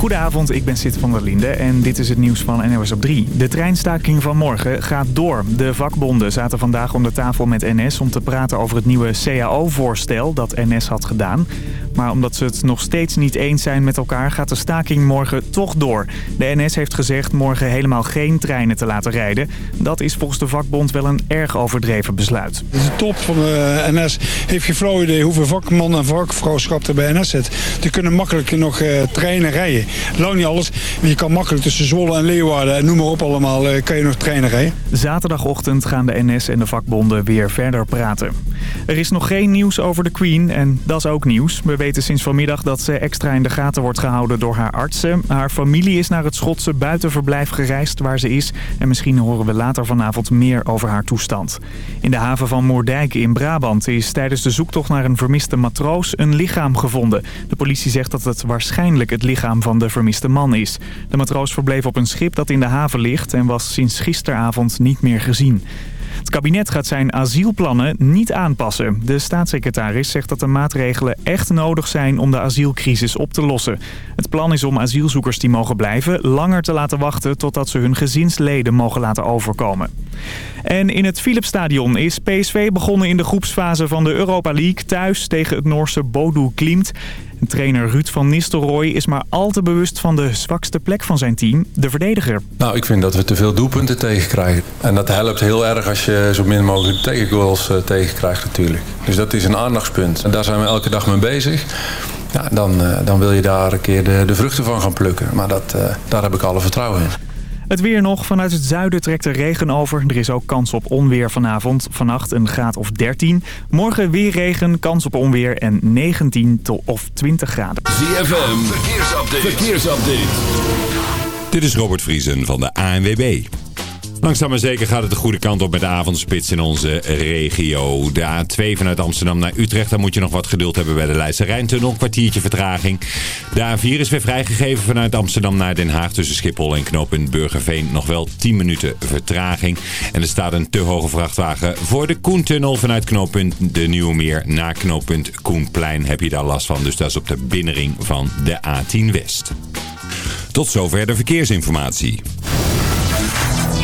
Goedenavond, ik ben Sid van der Linde en dit is het nieuws van NOS op 3. De treinstaking van morgen gaat door. De vakbonden zaten vandaag om de tafel met NS om te praten over het nieuwe CAO-voorstel dat NS had gedaan. Maar omdat ze het nog steeds niet eens zijn met elkaar gaat de staking morgen toch door. De NS heeft gezegd morgen helemaal geen treinen te laten rijden. Dat is volgens de vakbond wel een erg overdreven besluit. De top van de NS heeft geen flauw idee hoeveel vakman en vakvrouwschap er bij NS zit. Die kunnen makkelijk nog uh, treinen rijden. Lang niet alles, maar je kan makkelijk tussen Zwolle en Leeuwarden en noem maar op allemaal, uh, kan je nog treinen rijden. Zaterdagochtend gaan de NS en de vakbonden weer verder praten. Er is nog geen nieuws over de Queen en dat is ook nieuws. We weten sinds vanmiddag dat ze extra in de gaten wordt gehouden door haar artsen. Haar familie is naar het Schotse buitenverblijf gereisd waar ze is. En misschien horen we later vanavond meer over haar toestand. In de haven van Moerdijk in Brabant is tijdens de zoektocht naar een vermiste matroos een lichaam gevonden. De politie zegt dat het waarschijnlijk het lichaam van de vermiste man is. De matroos verbleef op een schip dat in de haven ligt en was sinds gisteravond niet meer gezien. Het kabinet gaat zijn asielplannen niet aanpassen. De staatssecretaris zegt dat de maatregelen echt nodig zijn om de asielcrisis op te lossen. Het plan is om asielzoekers die mogen blijven langer te laten wachten totdat ze hun gezinsleden mogen laten overkomen. En in het Philipsstadion is PSV begonnen in de groepsfase van de Europa League thuis tegen het Noorse Bodo Klimt. Trainer Ruud van Nistelrooy is maar al te bewust van de zwakste plek van zijn team, de verdediger. Nou, ik vind dat we te veel doelpunten tegenkrijgen. En dat helpt heel erg als je zo min mogelijk tegengoals uh, tegenkrijgt natuurlijk. Dus dat is een aandachtspunt. En daar zijn we elke dag mee bezig. Dan, uh, dan wil je daar een keer de, de vruchten van gaan plukken. Maar dat, uh, daar heb ik alle vertrouwen in. Het weer nog. Vanuit het zuiden trekt er regen over. Er is ook kans op onweer vanavond. Vannacht een graad of 13. Morgen weer regen, kans op onweer en 19 tot of 20 graden. ZFM, verkeersupdate. verkeersupdate. Dit is Robert Vriesen van de ANWB. Langzaam maar zeker gaat het de goede kant op met de avondspits in onze regio. De A2 vanuit Amsterdam naar Utrecht, daar moet je nog wat geduld hebben bij de Leidse Rijntunnel. Kwartiertje vertraging. De A4 is weer vrijgegeven vanuit Amsterdam naar Den Haag tussen Schiphol en knooppunt Burgerveen. Nog wel 10 minuten vertraging. En er staat een te hoge vrachtwagen voor de Koentunnel vanuit knooppunt De Nieuwe Meer naar knooppunt Koenplein. Heb je daar last van, dus dat is op de binnenring van de A10 West. Tot zover de verkeersinformatie.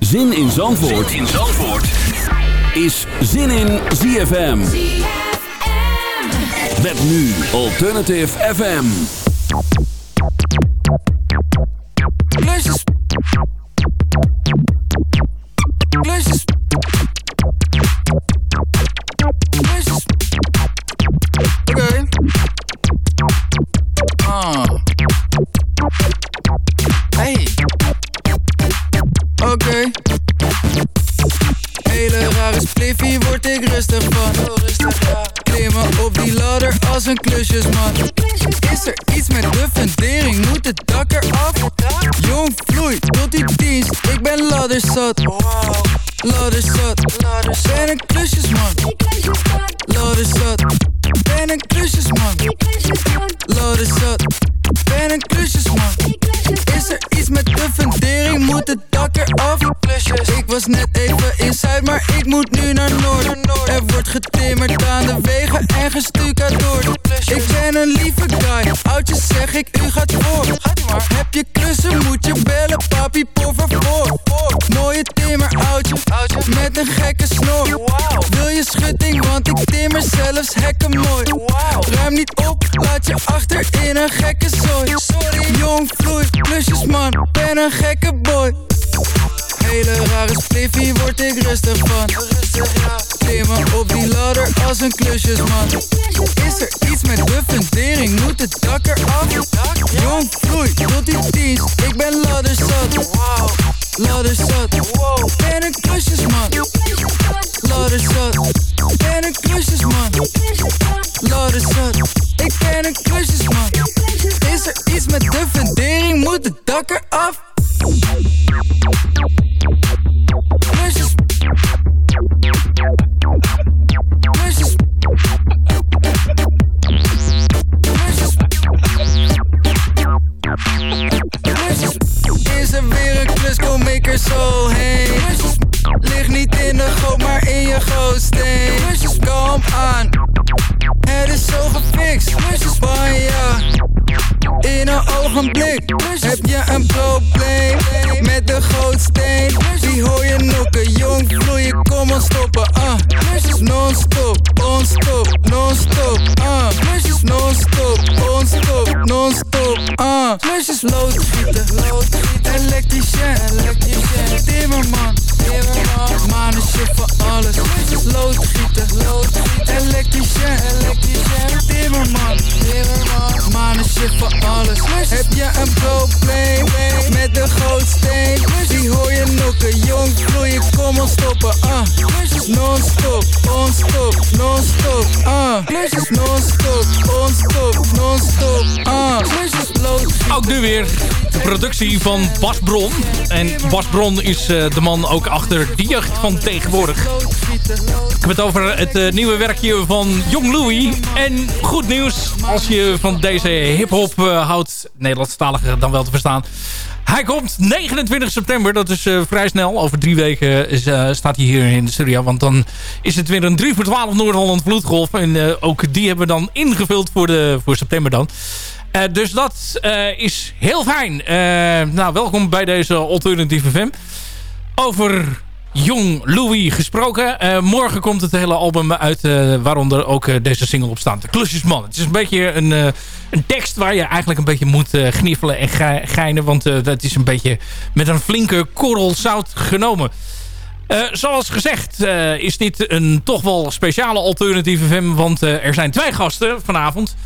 Zin in Zandvoort, in Zandvoort. is Zin in ZFM. Met nu Alternative FM. Oké. Ah. Oké. Hele rare spliffie word ik rustig van. Klimmen op die ladder als een klusjesman. Is er iets met de fundering? Moet het dak eraf? Jong vloei tot die dienst. Ik ben ladderzat. Ladderzat. Ben een klusjesman. Ladderzat. Ben een klusjesman. Ladderzat. Ben een klusjesman. Is er iets met de fundering? Ik was net even in Zuid, maar ik moet nu naar Noord. Er wordt getimmerd aan de wegen en gestucadoord. Ik ben een lieve guy, oudjes zeg ik, u gaat voor. Heb je klussen, moet je bellen, papi, por favor. Mooie timmer, oudje, met een gekke snor. Wil je schutting, want ik timmer zelfs hekken mooi. Ruim niet op, laat je achter in een gekke zooi. Jong vloei, klusjes man, ben een gekke boy. Hele rare spliffie word ik rustig van. Klimmen op die ladder als een klusjesman. Is er iets met de fundering, moet het dak eraf? Jong vloei tot die dienst, ik ben ladderzat. Ladderzat, ben een klusjesman. Ladderzat, ben een klusjesman. Ladderzat, ik ben een klusjesman. Er iets met de fundering, moet het dak eraf. Er zo heen. Ligt niet in de goot, maar in je gootsteen. Kom aan, het is zo gefixt. Van ja, in een ogenblik heb je een probleem met de gootsteen. Die hoor je nokken, jong vloeien, kom ons stoppen. Uh. Non-stop, on-stop, non-stop. Uh. Non-stop, on-stop, non-stop. Uh. Klusjes loodgieten, loodgieten, elektricien, elektricien. Timmerman, timmerman. Mannen shit voor alles. Loodgieten, loodgieten, elektricien, elektricien. Timmerman, timmerman. Mannen shit voor alles. Heb je een probleem met de gootsteen? Die hoor je nokken, jong vloeien, kom ons stoppen. Uh. Non-stop, on-stop, non-stop. Uh. Non-stop, on-stop, non-stop. Ook nu weer de productie van Bas Bron. En Bas Bron is uh, de man ook achter de jeugd van tegenwoordig. Ik heb het over het uh, nieuwe werkje van Jong Louis. En goed nieuws, als je van deze hip-hop uh, houdt, Nederlandstalige dan wel te verstaan. Hij komt 29 september, dat is vrij snel. Over drie weken staat hij hier in de. Want dan is het weer een 3 voor 12 Noord-Holland vloedgolf. En ook die hebben we dan ingevuld voor, de, voor september dan. Dus dat is heel fijn. nou, welkom bij deze Alternatieve FM. Over Jong Louis gesproken. Morgen komt het hele album uit, waaronder ook deze single op staat. De Klusjesman. Het is een beetje een, een tekst waar je eigenlijk een beetje moet gniffelen en ge. Want dat is een beetje met een flinke korrel zout genomen. zoals gezegd is dit een toch wel speciale alternatieve FM. Want er zijn twee gasten vanavond.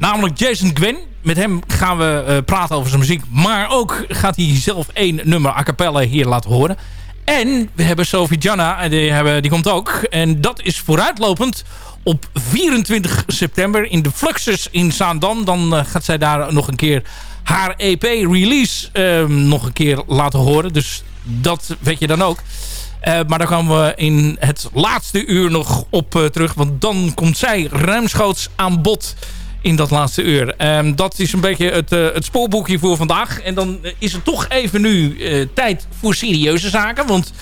Namelijk Jason Gwen. Met hem gaan we praten over zijn muziek. Maar ook gaat hij zelf één nummer a cappella hier laten horen. En we hebben Sophie Janna, die, hebben, die komt ook. En dat is vooruitlopend op 24 september in de Fluxus in Zaandam. Dan uh, gaat zij daar nog een keer haar EP-release uh, nog een keer laten horen. Dus dat weet je dan ook. Maar daar komen we in het laatste uur nog op terug. Want dan komt zij ruimschoots aan bod in dat laatste uur. Um, dat is een beetje het, uh, het spoorboekje voor vandaag. En dan is het toch even nu uh, tijd voor serieuze zaken. Want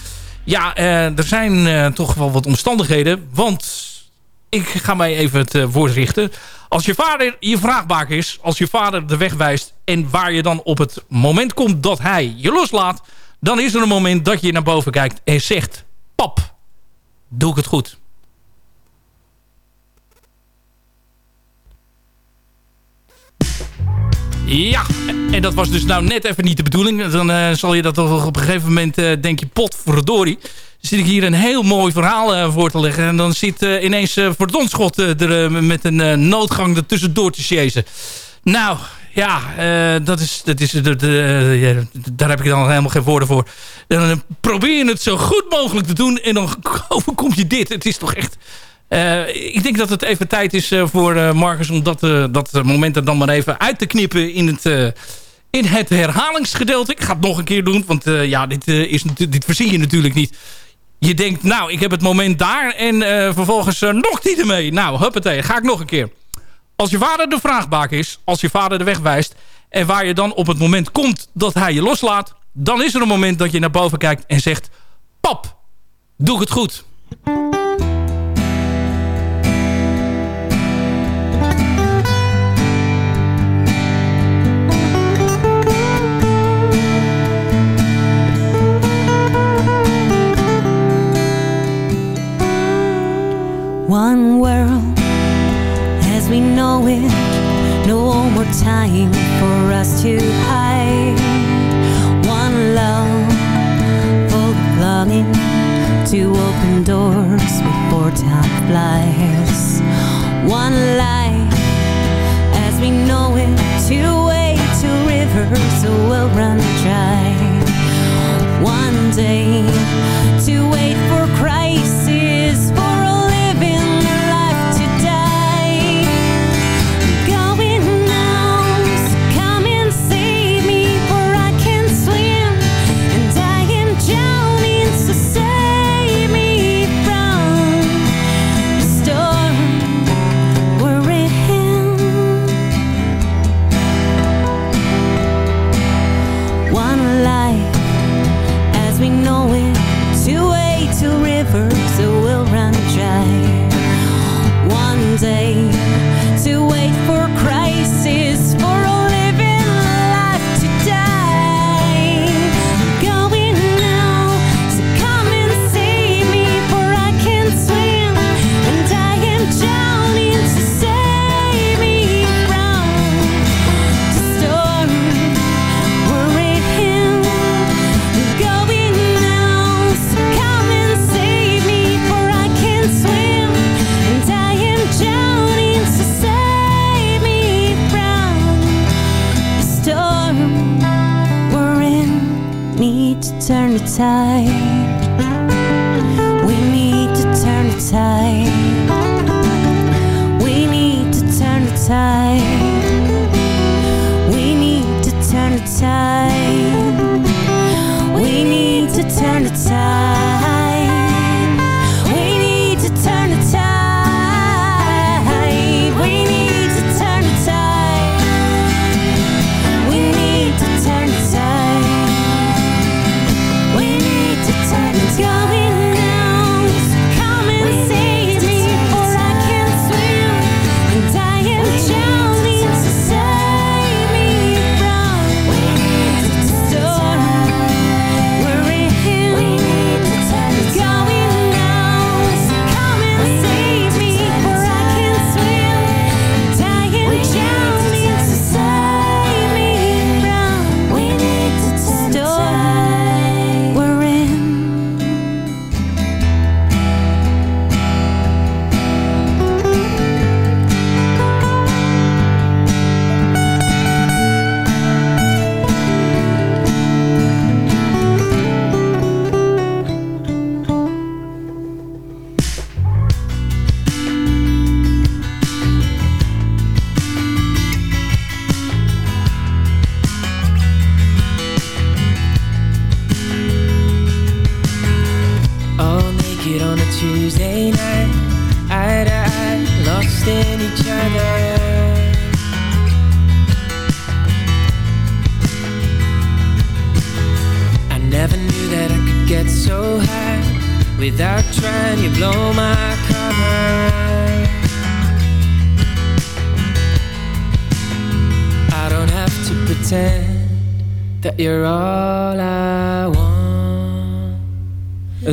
ja, er zijn toch wel wat omstandigheden. Want ik ga mij even het woord richten. Als je vader je vraagbaak is, als je vader de weg wijst... en waar je dan op het moment komt dat hij je loslaat... dan is er een moment dat je naar boven kijkt en zegt... pap, doe ik het goed? Ja, en dat was dus nou net even niet de bedoeling. Dan uh, zal je dat toch op een gegeven moment uh, denk je pot verdorie. Dan zit ik hier een heel mooi verhaal uh, voor te leggen. En dan zit ineens uh, Verdonschot er met een noodgang ertussendoor te chasen. Nou, ja, dat is, dat is, daar heb ik dan helemaal geen woorden voor. Dan probeer je het zo goed mogelijk te doen en dan overkomt je dit. Het is toch echt uh, ik denk dat het even tijd is uh, voor uh, Marcus om dat, dat moment er dan maar even uit te knippen in het, in het herhalingsgedeelte. Ik ga het nog een keer doen, want ja, dit, is, dit voorzie je natuurlijk niet. Je denkt, nou, ik heb het moment daar en vervolgens nog niet ermee. Nou, huppatee, ga ik nog een keer. Als je vader de vraagbaak is, als je vader de weg wijst... en waar je dan op het moment komt dat hij je loslaat... dan is er een moment dat je naar boven kijkt en zegt... Pap, doe ik het goed. It, no more time for us to hide. One love full of longing to open doors before time flies. One life as we know it, two way to rivers will run dry. One day to wait for time.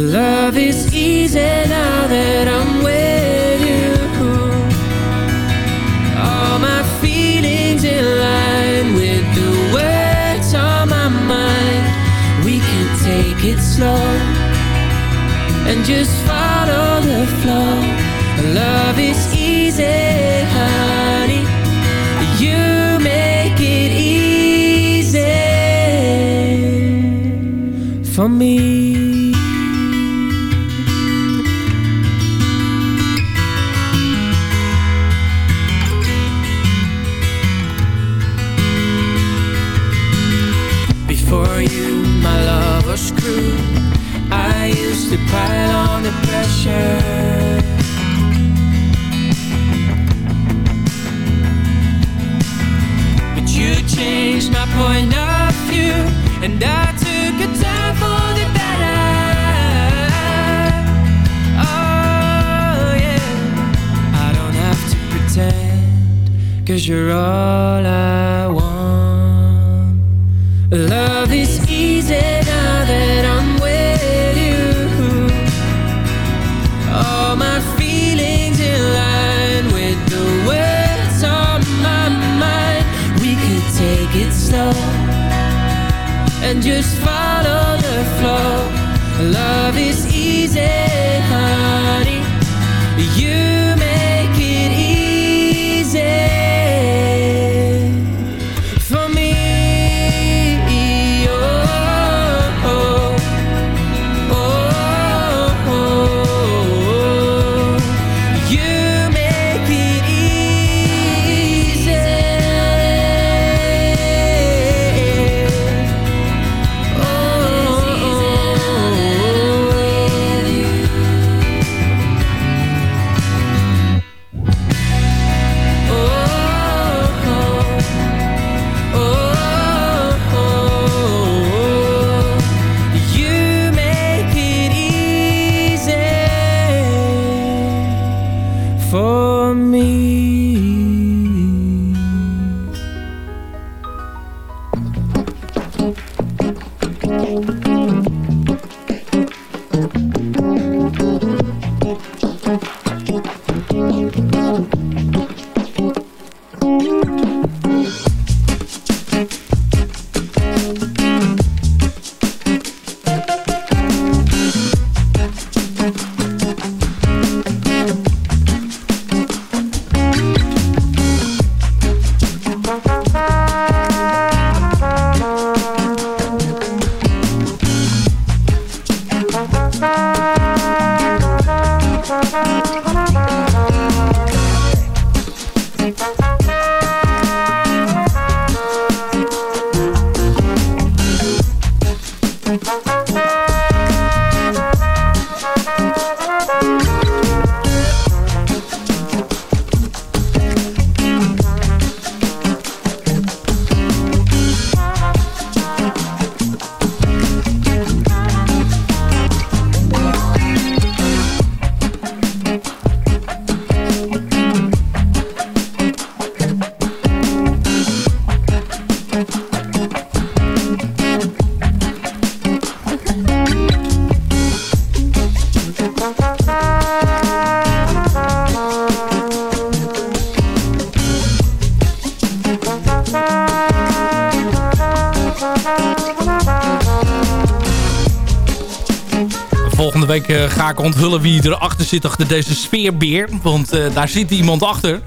love is easy now that I'm with you. All my feelings in line with the words on my mind. We can take it slow And just follow the flow. Love is easy, honey. You make it easy For me. Pile on the pressure. But you changed my point of view And I took a time for the better. Oh yeah. I don't have to pretend Cause you're all I just Volgende week eh, ga ik onthullen wie erachter zit achter deze sfeerbeer. Want eh, daar zit iemand achter.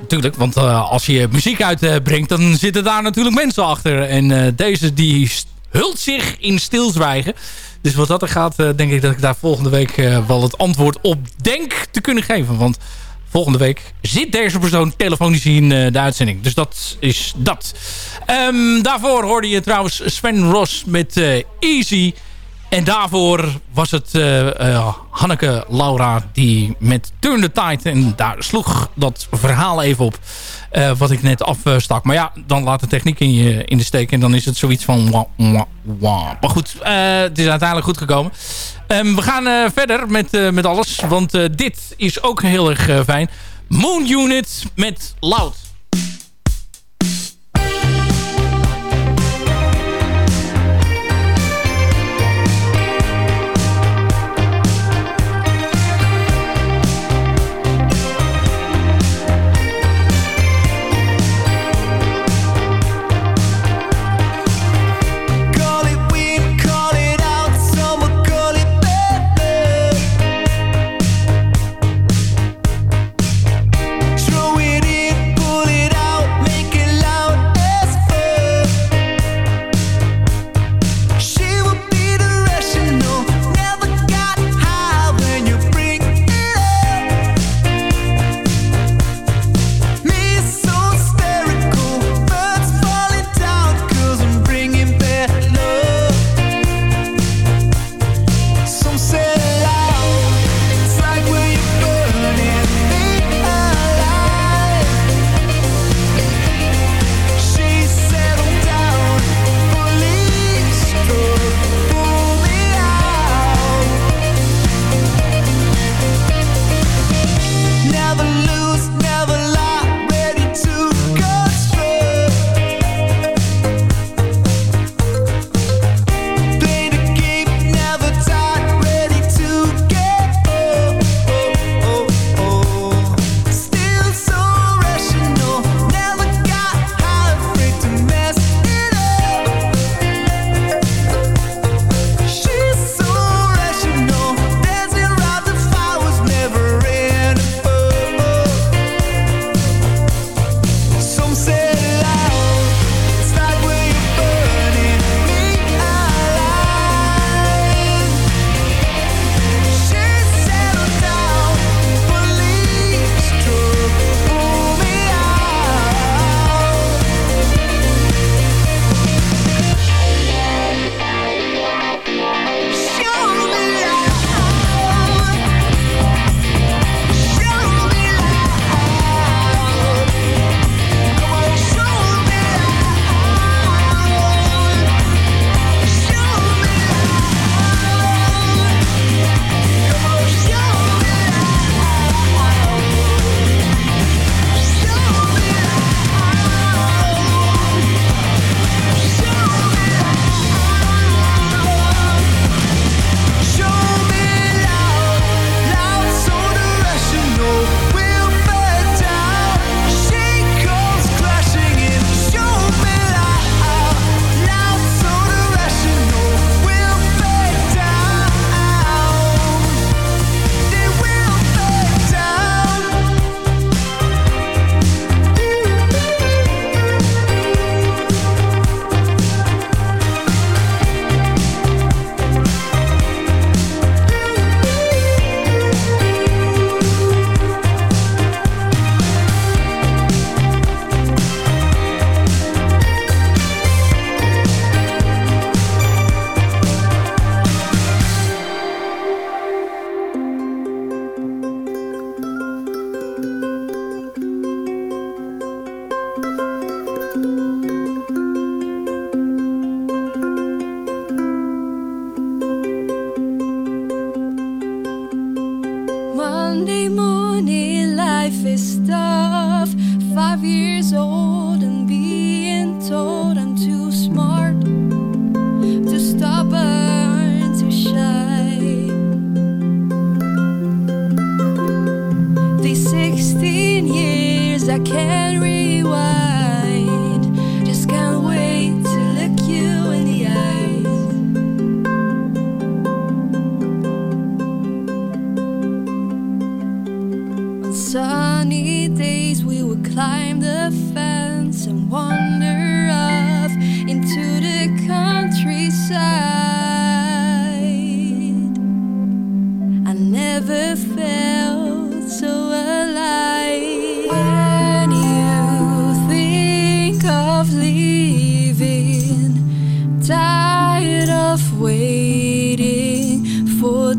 Natuurlijk, want eh, als je muziek uitbrengt, dan zitten daar natuurlijk mensen achter. En deze die hult zich in stilzwijgen. Dus wat dat er gaat, denk ik dat ik daar volgende week wel het antwoord op denk te kunnen geven. Want volgende week zit deze persoon telefonisch in uh, de uitzending. Dus dat is dat. Um, daarvoor hoorde je trouwens Sven Ross met Easy. En daarvoor was het Hanneke Laura die met Turn the Tide... en daar sloeg dat verhaal even op wat ik net afstak. Maar ja, dan laat de techniek in, je, in de steek en dan is het zoiets van... Maar goed, het is uiteindelijk goed gekomen. Um, we gaan verder met, met alles, want dit is ook heel erg fijn. Moon Unit met Loud.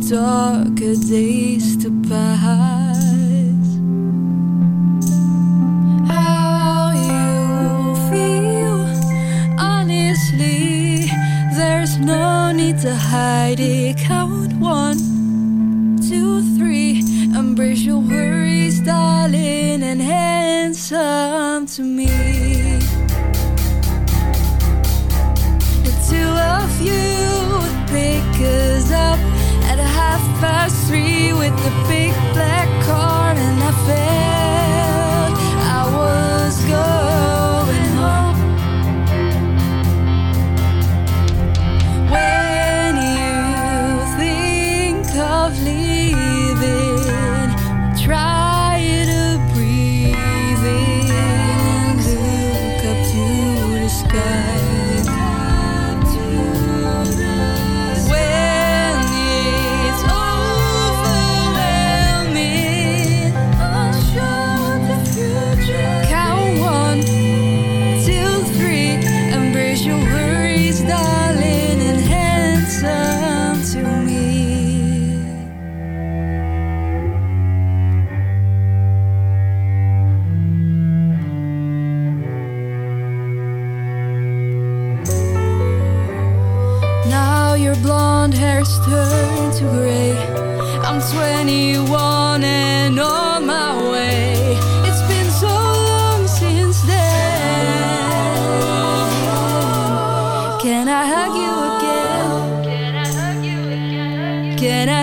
Darker days to pass. How you feel, honestly, there's no need to hide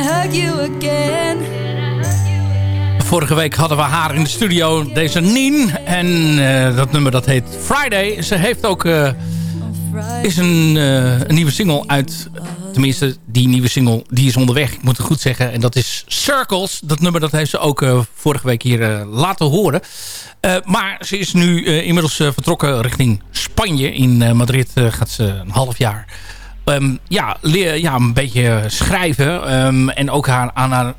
hug you again? Vorige week hadden we haar in de studio, deze Nien. En eh, dat nummer dat heet Friday. Ze heeft ook eh, is een, eh, een nieuwe single uit. Tenminste, die nieuwe single die is onderweg. Ik moet het goed zeggen. En dat is Circles. Dat nummer dat heeft ze ook vorige week hier laten horen. Maar ze is nu inmiddels vertrokken richting Spanje. In Madrid gaat ze een half jaar ehm, ja, leer, ja, een beetje schrijven. ehm, en ook aan haar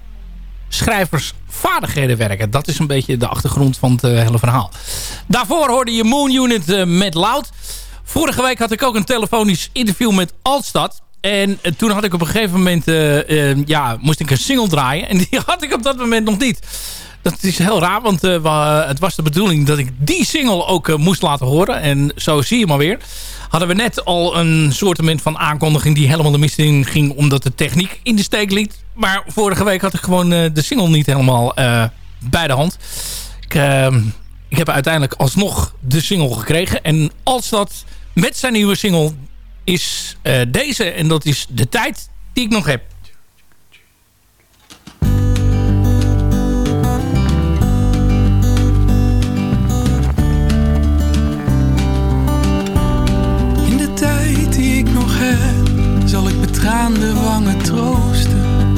schrijversvaardigheden werken. Dat is een beetje de achtergrond van het eh, hele verhaal. Daarvoor hoorde je Moon Unit eh, met Loud. Vorige week had ik ook een telefonisch interview met Altstad. En eh, toen had ik op een gegeven moment... eh, eh, ja, moest ik een single draaien. En die had ik op dat moment nog niet. Dat is heel raar, want wa- het was de bedoeling dat ik die single ook eh, moest laten horen. En zo zie je maar weer. Hadden we net al een soortement van aankondiging die helemaal de mist in ging... omdat de techniek in de steek liet. Maar vorige week had ik gewoon eh, de single niet helemaal bij de hand. Ik, eh, ik heb uiteindelijk alsnog de single gekregen. En als dat met zijn nieuwe single is deze. En dat is de tijd die ik nog heb. Betraande wangen troosten.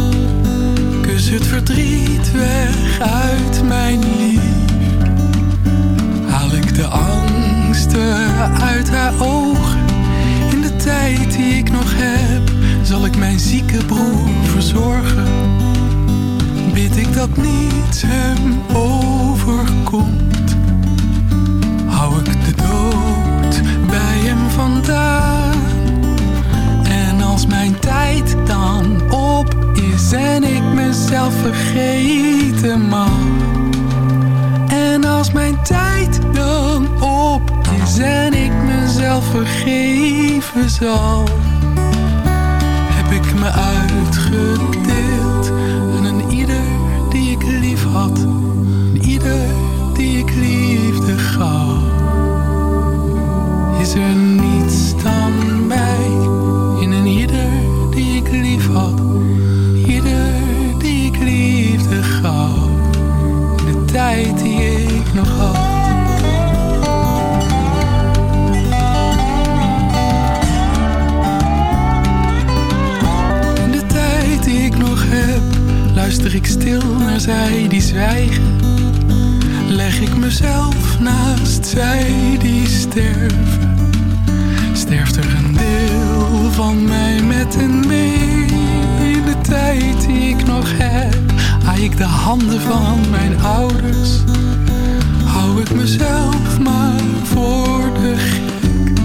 Kus het verdriet weg uit mijn lief. Haal ik de angsten uit haar ogen. In de tijd die ik nog heb, zal ik mijn zieke broer verzorgen. Bid ik dat niets hem overkomt. Hou ik mezelf vergeten mag. En als mijn tijd dan op is en ik mezelf vergeven zal. Heb ik me uitgedeeld naar zij die zwijgen. Leg ik mezelf naast zij die sterven. Sterft er een deel van mij met hen mee. De tijd die ik nog heb, haai ik de handen van mijn ouders. Hou ik mezelf maar voor de gek.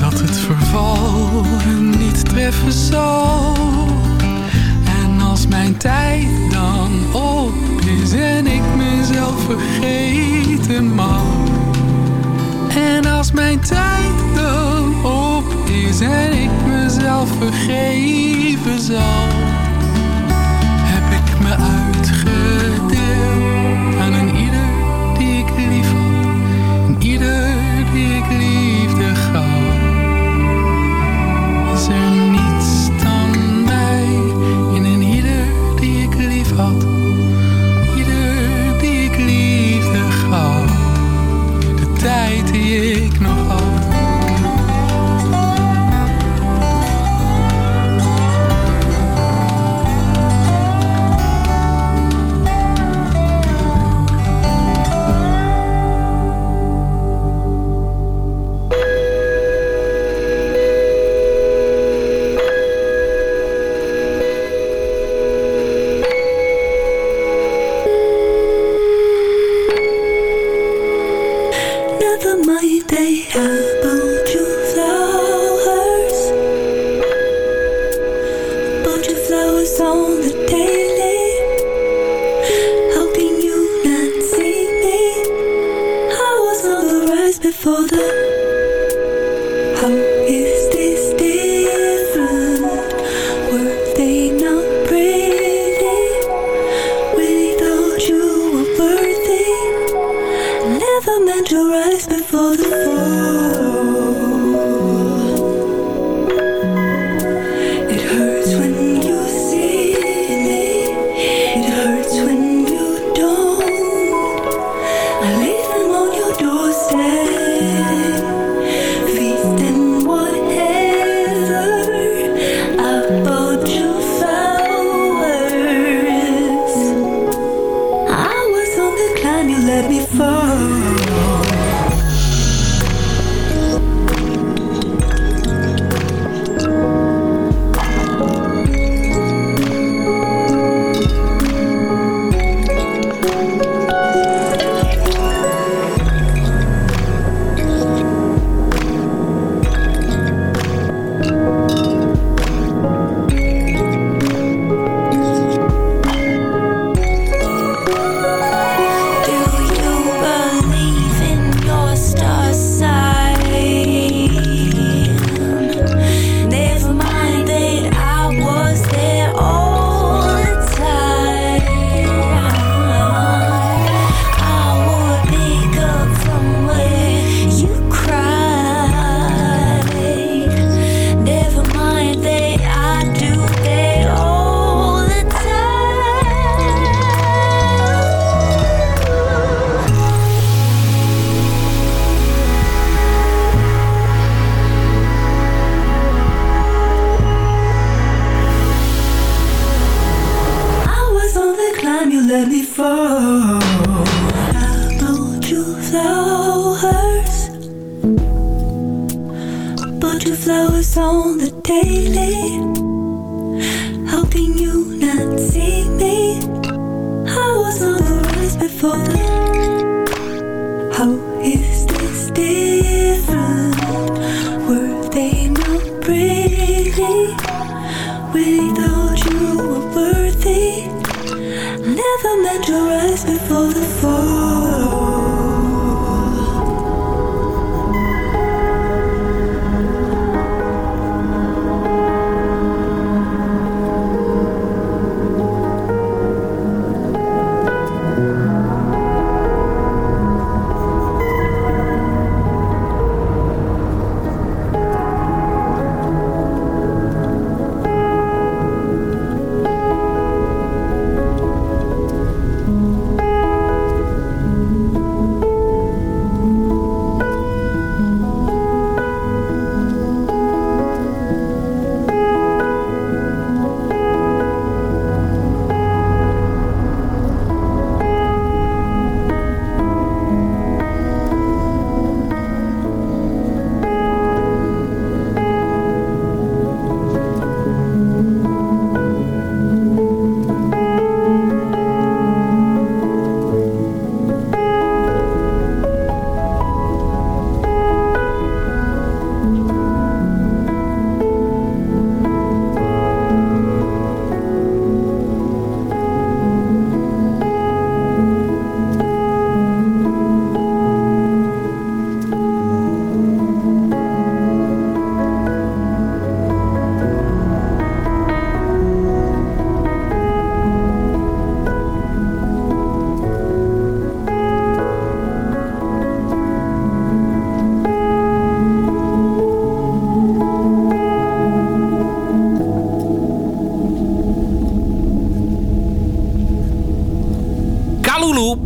Dat het verval hen niet treffen zal. Mijn tijd dan op is en ik mezelf vergeten mag. En als mijn tijd dan op is en ik mezelf vergeven zal, heb ik me uit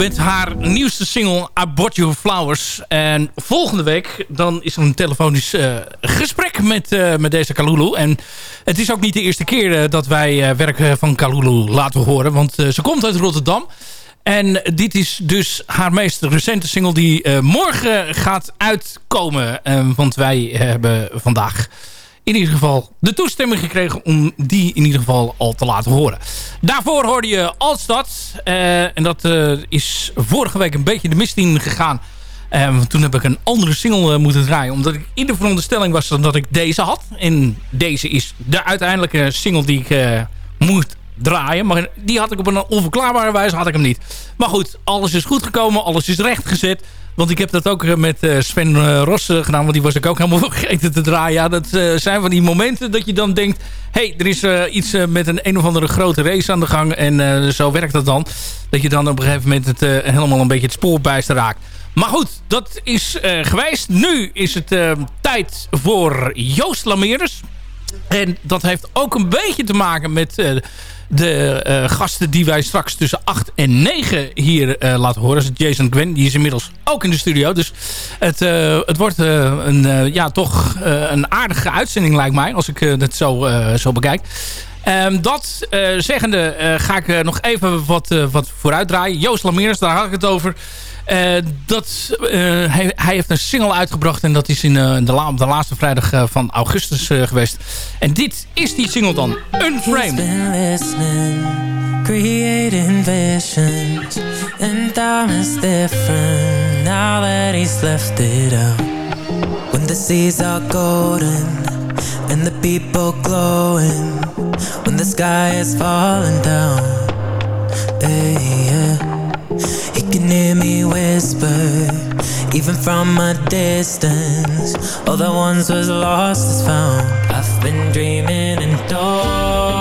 met haar nieuwste single I Bought You Flowers. En volgende week dan is er een telefonisch uh, gesprek met, uh, met deze Kalulu. En het is ook niet de eerste keer uh, dat wij werk van Kalulu laten horen. Want ze komt uit Rotterdam. En dit is dus haar meest recente single die morgen gaat uitkomen. want wij hebben vandaag in ieder geval de toestemming gekregen om die in ieder geval al te laten horen. Daarvoor hoorde je Alstad. Uh, en dat uh, is vorige week een beetje de mist in gegaan. Uh, toen heb ik een andere single moeten draaien. Omdat ik in de veronderstelling was dat ik deze had. En deze is de uiteindelijke single die ik moet draaien. Maar die had ik op een onverklaarbare wijze had ik hem niet. Maar goed, alles is goed gekomen. Alles is rechtgezet. Want ik heb dat ook eh, met eh, Sven eh, Ross gedaan. Want die was ik ook helemaal vergeten te draaien. Ja, dat zijn van die momenten dat je dan denkt... hey, er is iets met een een of andere grote race aan de gang. En zo werkt dat dan. Dat je dan op een gegeven moment het, helemaal een beetje het spoor bijster raakt. Maar goed, dat is geweest. Nu is het tijd voor Joost Lameres. En dat heeft ook een beetje te maken met de uh, gasten die wij straks tussen 8 en 9 hier uh, laten horen. Dat is Jason Gwen. Die is inmiddels ook in de studio. Dus het, uh, het wordt een, ja, toch een aardige uitzending lijkt mij. Als ik het zo, zo bekijk. Um, dat zeggende ga ik nog even wat, wat vooruit draaien. Joost Lameers, daar had ik het over. Uh, dat, uh, hij, hij, heeft een single uitgebracht en dat is in uh, de, la de, laatste vrijdag van augustus geweest. En dit is die single dan, Unframed. creating visions And time is different now that he's left it out When the seas are golden And the people glowing When the sky is falling down hey, yeah. He can hear me whisper, even from a distance. All that once was lost is found. I've been dreaming indoors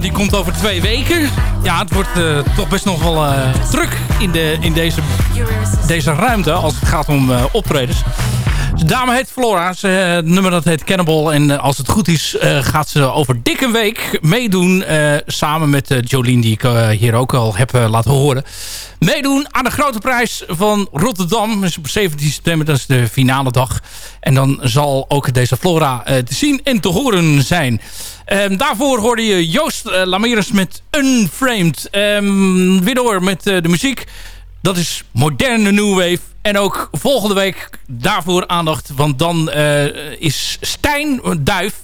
die komt over twee weken. Ja, het wordt uh, toch best nog wel uh, druk in, de, in deze, deze ruimte als het gaat om optredens. De dame heet Flora. Ze, het nummer dat heet Cannibal. En als het goed is gaat ze over dikke week meedoen. samen met Jolien die ik hier ook al heb laten horen. Meedoen aan de grote prijs van Rotterdam. Dus op 17 september, dat is de finale dag. En dan zal ook deze Flora te zien en te horen zijn. Um, daarvoor hoorde je Joost uh, met Unframed. Um, weer door met uh, de muziek. Dat is moderne new wave. En ook volgende week daarvoor aandacht. Want dan is Stijn Duif...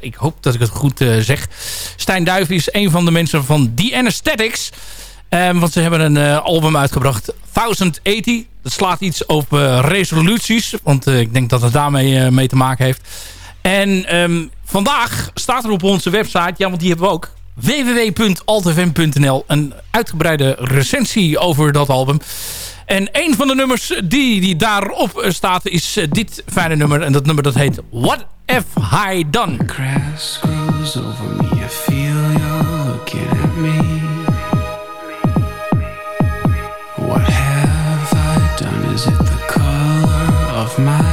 Ik hoop dat ik het goed zeg. Stijn Duif is een van de mensen van The Anesthetics. Um, want ze hebben een album uitgebracht. 1080. Dat slaat iets op resoluties. Want ik denk dat het daarmee mee te maken heeft. En um, vandaag staat er op onze website, ja want die hebben we ook, www.altfm.nl, een uitgebreide recensie over dat album. En een van de nummers die, die daarop staat is dit fijne nummer. En dat nummer dat heet What Have I Done? Grass grows over me, feel of my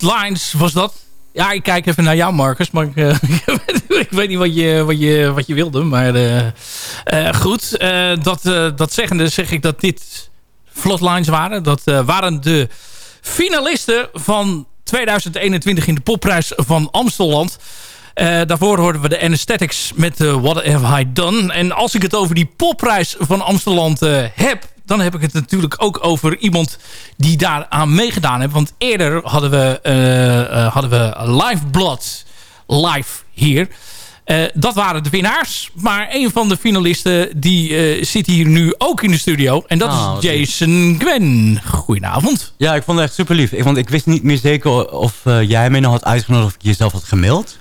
Flatlines was dat. Ja, ik kijk even naar jou, Marcus. Maar ik, eh, ik weet niet wat je, wat je, wat je wilde. Maar eh, eh, goed, dat, dat zeggende zeg ik dat dit Flatlines waren. Dat waren de finalisten van 2021 in de popprijs van Amstelland. Eh, daarvoor hoorden we de Anesthetics met eh, What Have I Done. En als ik het over die popprijs van Amstelland eh, heb... dan heb ik het natuurlijk ook over iemand die daar aan meegedaan heeft. Want eerder hadden we, eh, eh, hadden we Live Blood live hier. Eh, dat waren de winnaars. Maar een van de finalisten die eh, zit hier nu ook in de studio. En dat Oh, is Jason Gwen. Goedenavond. Ja, ik vond het echt super lief. Ik, want ik wist niet meer zeker of jij mij nog had uitgenodigd of ik jezelf had gemaild.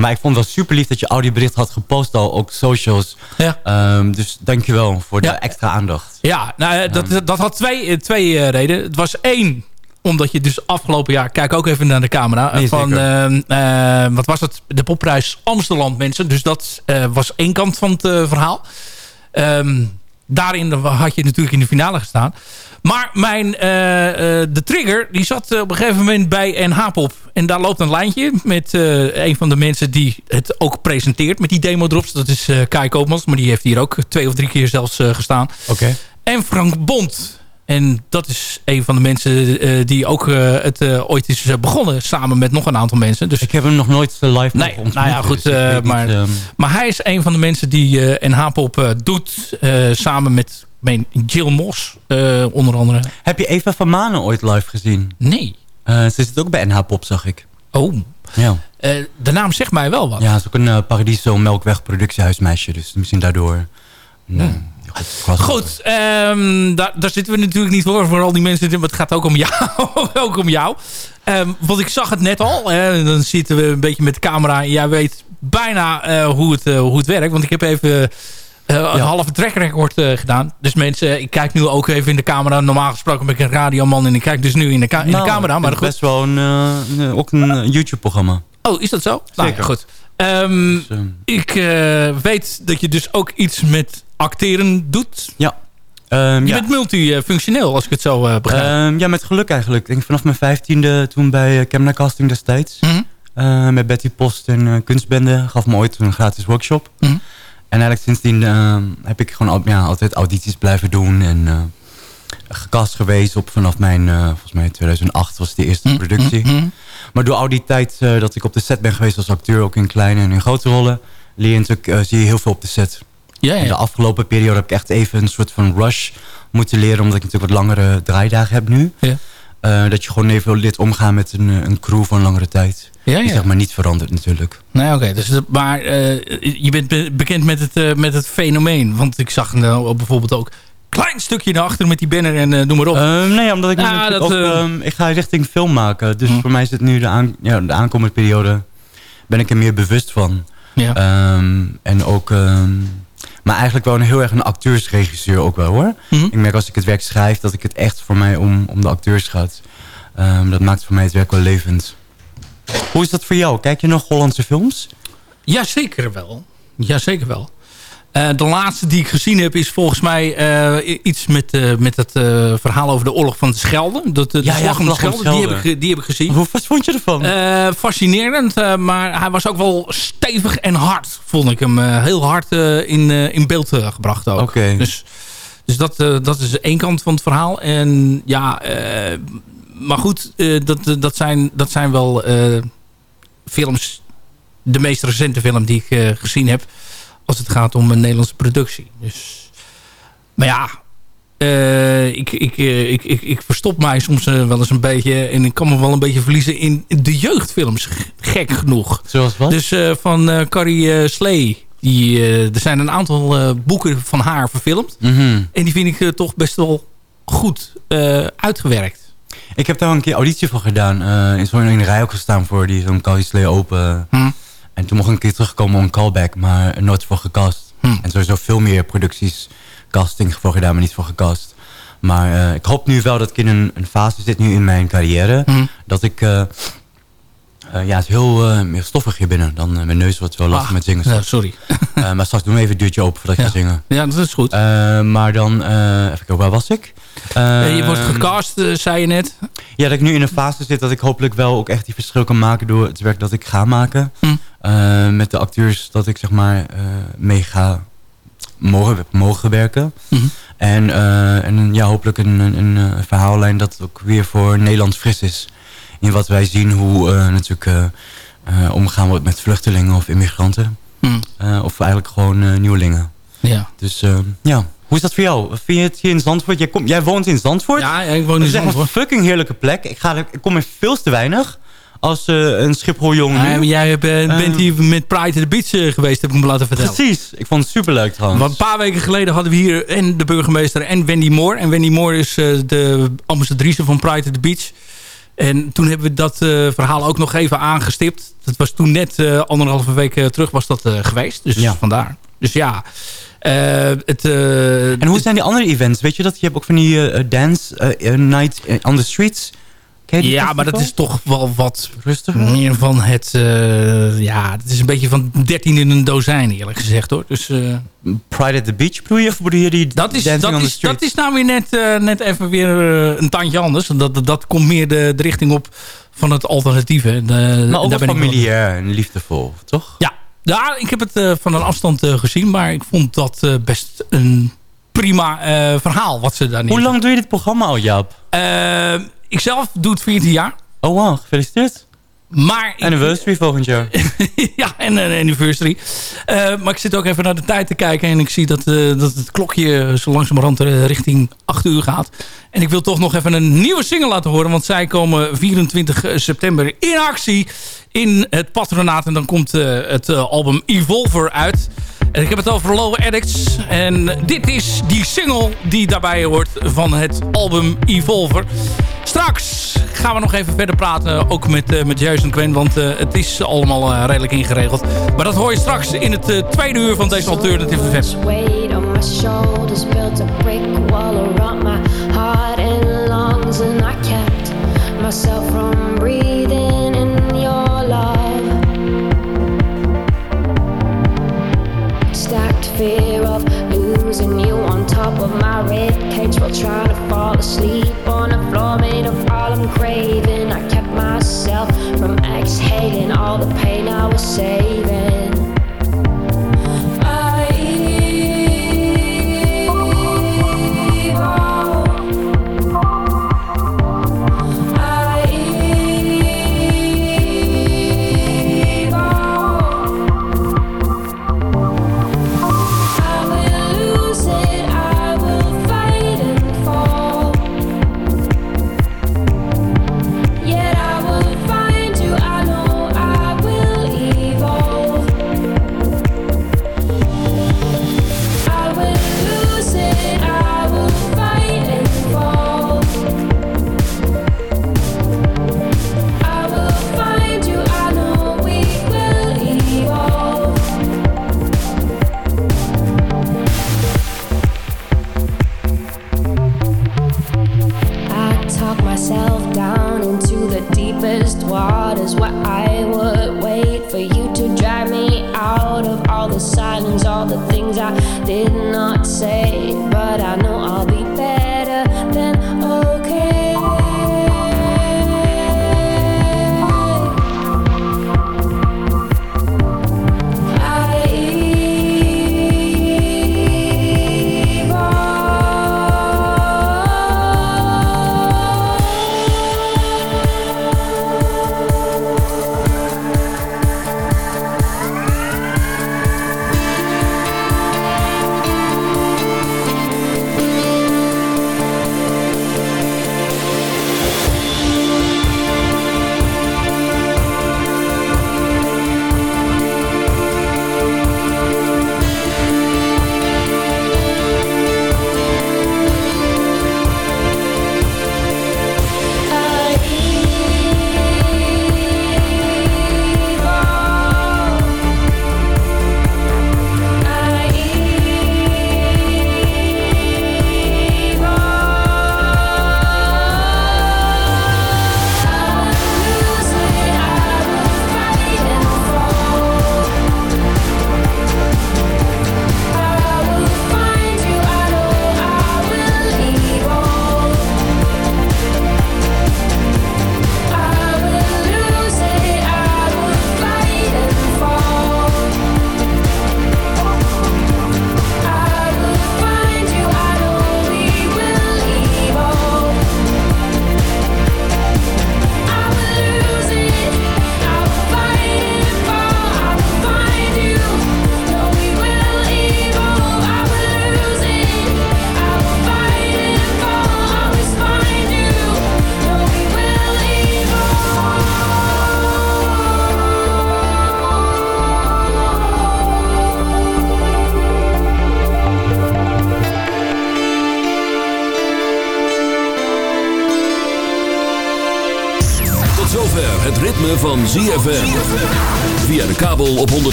Maar ik vond het wel super lief dat je audiobericht had gepost al, ook socials. Ja. Ehm, dus dankjewel voor de extra aandacht. Ja, nou, eh, dat, dat had twee, eh, twee eh, redenen. Het was één, omdat je dus afgelopen jaar... Kijk ook even naar de camera. Nee, van, zeker. eh, eh, wat was het? De popprijs Amsterdam mensen. Dus dat was één kant van het verhaal. Ehm, daarin had je natuurlijk in de finale gestaan. Maar mijn, eh, eh, de trigger die zat eh, op een gegeven moment bij NH-pop. En daar loopt een lijntje met een van de mensen die het ook presenteert met die demo-drops. Dat is eh Kai Koopmans, maar die heeft hier ook twee of drie keer zelfs gestaan. Oké. En Frank Bond. En dat is een van de mensen eh, die ook eh, het eh, ooit is begonnen. Samen met nog een aantal mensen. Dus Ik heb hem nog nooit live Nee, nou ja, goed. dus niet, maar, ehm, maar hij is een van de mensen die NH-pop doet. samen met mijn Jill Moss, onder andere. heb je Eva van Manen ooit live gezien? Nee. Ze zit ook bij NH Pop, zag ik. Oh, Ja, de naam zegt mij wel wat. ja ze is ook een Paradiso Melkweg productiehuismeisje. Dus misschien daardoor... Nee, goed, was- Goed, ehm, daar, daar zitten we natuurlijk niet voor. Voor al die mensen. Maar het gaat ook om jou. ook om jou. Ehm, want ik zag het net al. Hè, dan zitten we een beetje met de camera. En jij weet bijna eh, hoe, het, eh, hoe het werkt. Want ik heb even eh, een Ja. halve trackrecord gedaan. Dus mensen, ik kijk nu ook even in de camera. Normaal gesproken ben ik een radioman. En ik kijk dus nu in de, ka- in de Nou, camera. Maar het is best wel een, ook een YouTube-programma. Oh, is dat zo? Nou, Zeker. goed. Ehm, Dus, ik eh, weet dat je dus ook iets met acteren doet. ja. Ehm, Je ja. bent multifunctioneel, als ik het zo eh, begrijp. Ehm, ja, met geluk eigenlijk. Ik denk vanaf mijn vijftiende toen bij Camera Casting destijds. Mhm. Eh, met Betty Post en eh, Kunstbende. Gaf me ooit een gratis workshop. Mhm. En eigenlijk sindsdien heb ik gewoon ja, altijd audities blijven doen. En gecast geweest op vanaf mijn, eh, volgens mij 2008 was de eerste productie. Mhm. Maar door al die tijd eh, dat ik op de set ben geweest als acteur, ook in kleine en in grote rollen, leer je natuurlijk, eh, zie je heel veel op de set. Ja, In de ja. afgelopen periode heb ik echt even een soort van rush moeten leren, omdat ik natuurlijk wat langere draaidagen heb nu. Ja. Dat je gewoon even leert omgaan met een, een crew van langere tijd. Ja, Die ja. zeg maar niet verandert natuurlijk. Nee, oké. dus, maar je bent be- bekend met het, met het fenomeen. Want ik zag nou bijvoorbeeld ook... klein stukje naar achter met die banner en eh, noem maar op. Ehm, nee, omdat ik natuurlijk dat, ook, eh, ehm, ik ga richting film maken. Dus Hm. voor mij is het nu de, aan, ja, de aankomende periode, ben ik er meer bewust van. ja. Ehm, en ook, maar eigenlijk wel een heel erg een acteursregisseur ook wel hoor. Mhm. Ik merk als ik het werk schrijf dat ik het echt voor mij om, om de acteurs gaat. Ehm, dat maakt voor mij het werk wel levend. Hoe is dat voor jou? Kijk je nog Hollandse films? Ja, zeker wel. Ja, zeker wel. Eh, de laatste die ik gezien heb is volgens mij eh, iets met, eh, met het verhaal over de oorlog van de Schelde. Dat, de Ja, slag om de Schelde, die heb, ik, die heb ik gezien. Hoe wat vond je ervan? Fascinerend, maar hij was ook wel stevig en hard, vond ik hem. heel hard in, in beeld gebracht ook. Dus, dus dat, dat is één kant van het verhaal. En ja, maar goed, dat, dat, zijn, dat zijn wel films... De meest recente film die ik gezien heb... als het gaat om een Nederlandse productie. Dus, maar ja... eh, ik, ik, eh, ik, ik, ik verstop mij soms eh, wel eens een beetje... en ik kan me wel een beetje verliezen in de jeugdfilms. Gek genoeg. Zoals wat? Dus van Carrie Slee... Die, er zijn een aantal boeken van haar verfilmd. Mhm. En die vind ik toch best wel goed uitgewerkt. Ik heb daar een keer auditie voor gedaan. in zo'n in de rij ook gestaan voor die zo'n Callie Slee open. Hm. En toen mocht ik een keer terugkomen om een callback, maar nooit voor gecast. Hm. En sowieso veel meer producties casting voor gedaan, maar niet voor gecast. Maar eh, ik hoop nu wel dat ik in een, een fase zit nu in mijn carrière. Hm. Dat ik... eh, eh, ja, het is heel eh, meer stoffig hier binnen. Dan eh, mijn neus wordt wel lastig Ah, met zingen. ja, sorry. Maar straks doen we even een duurtje open voordat je gaat zingen. Ja, dat is goed. Maar dan, even kijken, waar was ik? Je wordt gecast, zei je net. ja, dat ik nu in een fase zit dat ik hopelijk wel ook echt die verschil kan maken door het werk dat ik ga maken. Hm. Met de acteurs dat ik zeg maar mee ga mogen, mogen werken. Mhm. En, en ja, hopelijk een, een, een verhaallijn dat ook weer voor Nederland fris is. In wat wij zien hoe eh, natuurlijk eh, eh, omgaan wordt met vluchtelingen of immigranten. Hm. Eh, of eigenlijk gewoon nieuwelingen. Ja. Dus ja, hoe is dat voor jou? Vind je het hier in Zandvoort? Jij, komt, jij woont in Zandvoort? Ja, ik woon in Dat is echt Zandvoort. een fucking heerlijke plek. Ik, ga er, ik kom er veel te weinig als een Schipholjongen. Ja, maar jij hebt, bent Eh, hier met Pride at the Beach geweest, heb ik me laten vertellen. Precies. Ik vond het superleuk trouwens. Want een paar weken geleden hadden we hier en de burgemeester en Wendy Moore. En Wendy Moore is de ambassadrice van Pride at the Beach. En toen hebben we dat eh, verhaal ook nog even aangestipt. Dat was toen net eh, anderhalve week eh, terug was dat geweest. Dus Ja. vandaar. Dus ja. het, En hoe zijn die andere events? Weet je dat? Je hebt ook van die dance night on the streets. Ken je die ja, maar dat is toch wel wat Rustig? meer van het... eh, ja, het is een beetje van 13 in een dozijn eerlijk gezegd hoor. Dus... eh, Pride at the Beach bedoel je? Of bedoel je die Dat is, dat, on the is, dat is nou weer net, eh, net even weer een tandje anders. Dat, dat, dat komt meer de, de richting op van het alternatieve. De, maar ook familiair en liefdevol, toch? Ja, ja, ik heb het eh, van een afstand eh, gezien. Maar ik vond dat eh, best een prima eh, verhaal wat ze daar Hoe lang doe je dit programma al, Jaap? Eh, ik zelf doe het 14 jaar. Oh wow, gefeliciteerd. Maar ik- Anniversary volgend jaar. ja, en een anniversary. Eh, maar ik zit ook even naar de tijd te kijken. En ik zie dat, eh, dat het klokje zo langzamerhand eh, richting 8 uur gaat. En ik wil toch nog even een nieuwe single laten horen. Want zij komen 24 september in actie in het patronaat. En dan komt eh, het eh, album Evolver uit. Ik heb het over Low Addicts. En dit is die single die daarbij hoort van het album Evolver. Straks gaan we nog even verder praten. Ook met, eh met Juist en. Want eh, het is allemaal eh, redelijk ingeregeld. Maar dat hoor je straks in het tweede uur van deze Alternative FM. weight on my trying to fall asleep on a floor made of all I'm craving. I kept myself from exhaling all the pain I was saving